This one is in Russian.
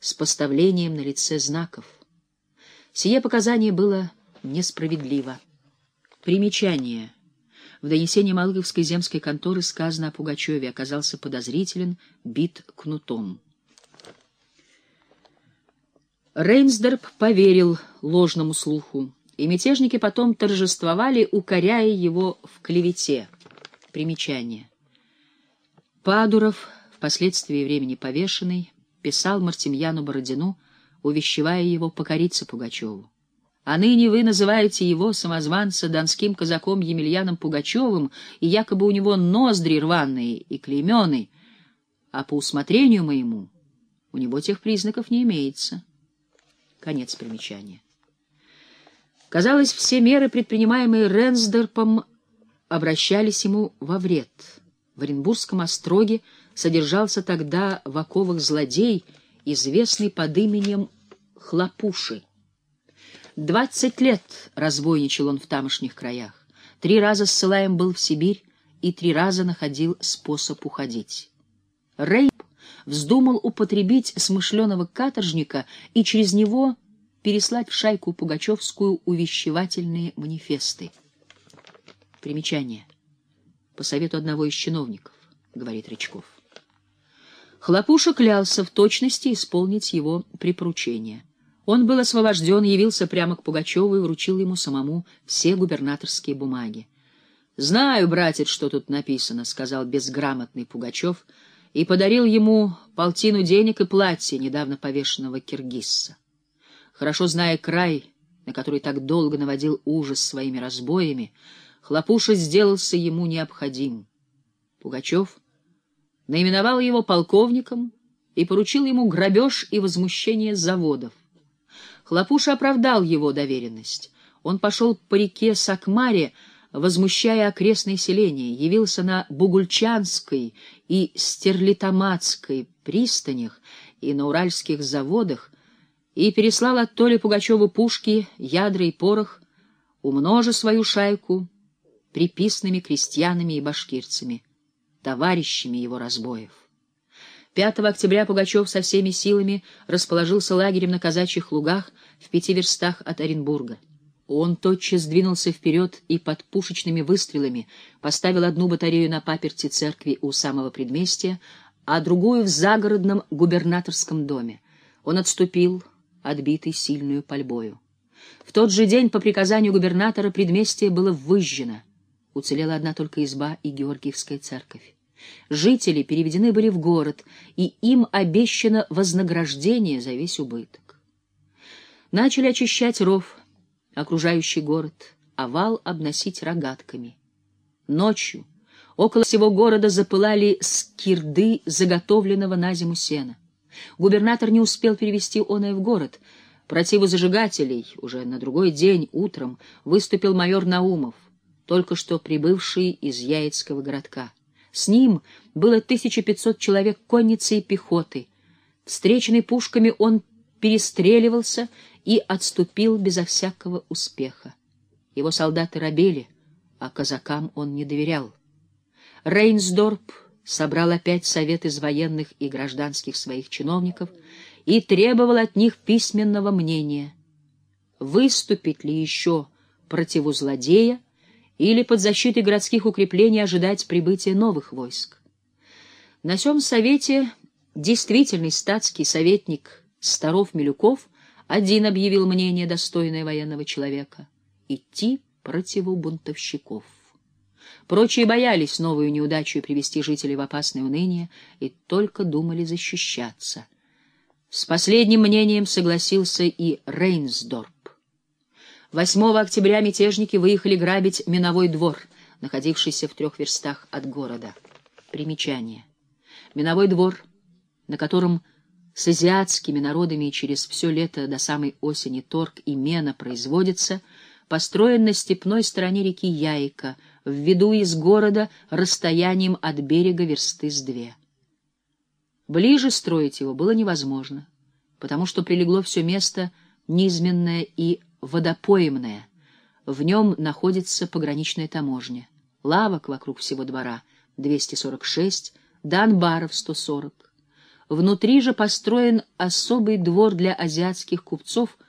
с поставлением на лице знаков. Сие показание было несправедливо. Примечание. В донесении Малыговской земской конторы сказано о Пугачеве, оказался подозрителен, бит кнутом. Рейнсдорп поверил ложному слуху, и мятежники потом торжествовали, укоряя его в клевете. Примечание. Падуров, впоследствии времени повешенный, писал Мартемьяну Бородину, увещевая его покориться Пугачеву. А ныне вы называете его, самозванца, донским казаком Емельяном Пугачевым, и якобы у него ноздри рваные и клеймены, а по усмотрению моему у него тех признаков не имеется. Конец примечания. Казалось, все меры, предпринимаемые Ренсдерпом, обращались ему во вред. В Оренбургском остроге содержался тогда в оковах злодей, известный под именем Хлопуши. Двадцать лет разбойничал он в тамошних краях. Три раза ссылаем был в Сибирь и три раза находил способ уходить. Рейп вздумал употребить смышленого каторжника и через него переслать в шайку Пугачевскую увещевательные манифесты. Примечание. По совету одного из чиновников, говорит Рычков. Хлопуша клялся в точности исполнить его припоручение. Он был освобожден, явился прямо к Пугачеву и вручил ему самому все губернаторские бумаги. «Знаю, братец, что тут написано», — сказал безграмотный Пугачев, и подарил ему полтину денег и платье недавно повешенного киргизца. Хорошо зная край, на который так долго наводил ужас своими разбоями, Хлопуша сделался ему необходим. Пугачев наименовал его полковником и поручил ему грабеж и возмущение заводов. Хлопуша оправдал его доверенность. Он пошел по реке Сакмаре, возмущая окрестные селения, явился на Бугульчанской и Стерлитаматской пристанях и на уральских заводах и переслал от Толи Пугачеву пушки, ядра и порох, умножа свою шайку приписными крестьянами и башкирцами, товарищами его разбоев. 5 октября Пугачев со всеми силами расположился лагерем на казачьих лугах в пяти верстах от Оренбурга. Он тотчас двинулся вперед и под пушечными выстрелами поставил одну батарею на паперти церкви у самого предместья, а другую в загородном губернаторском доме. Он отступил, отбитый сильную пальбою. В тот же день по приказанию губернатора предместье было выжжено. Уцелела одна только изба и Георгиевская церковь. Жители переведены были в город, и им обещано вознаграждение за весь убыток. Начали очищать ров, окружающий город, а вал обносить рогатками. Ночью около всего города запылали скирды заготовленного на зиму сена. Губернатор не успел перевести оное в город. Противозажигателей уже на другой день утром выступил майор Наумов, только что прибывший из Яицкого городка. С ним было 1500 человек конницы и пехоты. Встреченный пушками он перестреливался и отступил безо всякого успеха. Его солдаты робели, а казакам он не доверял. Рейнсдорп собрал опять совет из военных и гражданских своих чиновников и требовал от них письменного мнения. Выступить ли еще против злодея, или под защитой городских укреплений ожидать прибытия новых войск. На сём совете действительный статский советник Старов-Милюков один объявил мнение, достойное военного человека — идти противу бунтовщиков. Прочие боялись новую неудачу привести жителей в опасное уныние и только думали защищаться. С последним мнением согласился и Рейнсдорп. 8 октября мятежники выехали грабить Миновой двор, находившийся в трех верстах от города. Примечание. Миновой двор, на котором с азиатскими народами через все лето до самой осени торг и мена производится, построен на степной стороне реки Яйка, в виду из города расстоянием от берега версты с две. Ближе строить его было невозможно, потому что прилегло все место низменное и водопоемное. В нем находится пограничная таможня. Лавок вокруг всего двора — 246, да анбаров — 140. Внутри же построен особый двор для азиатских купцов —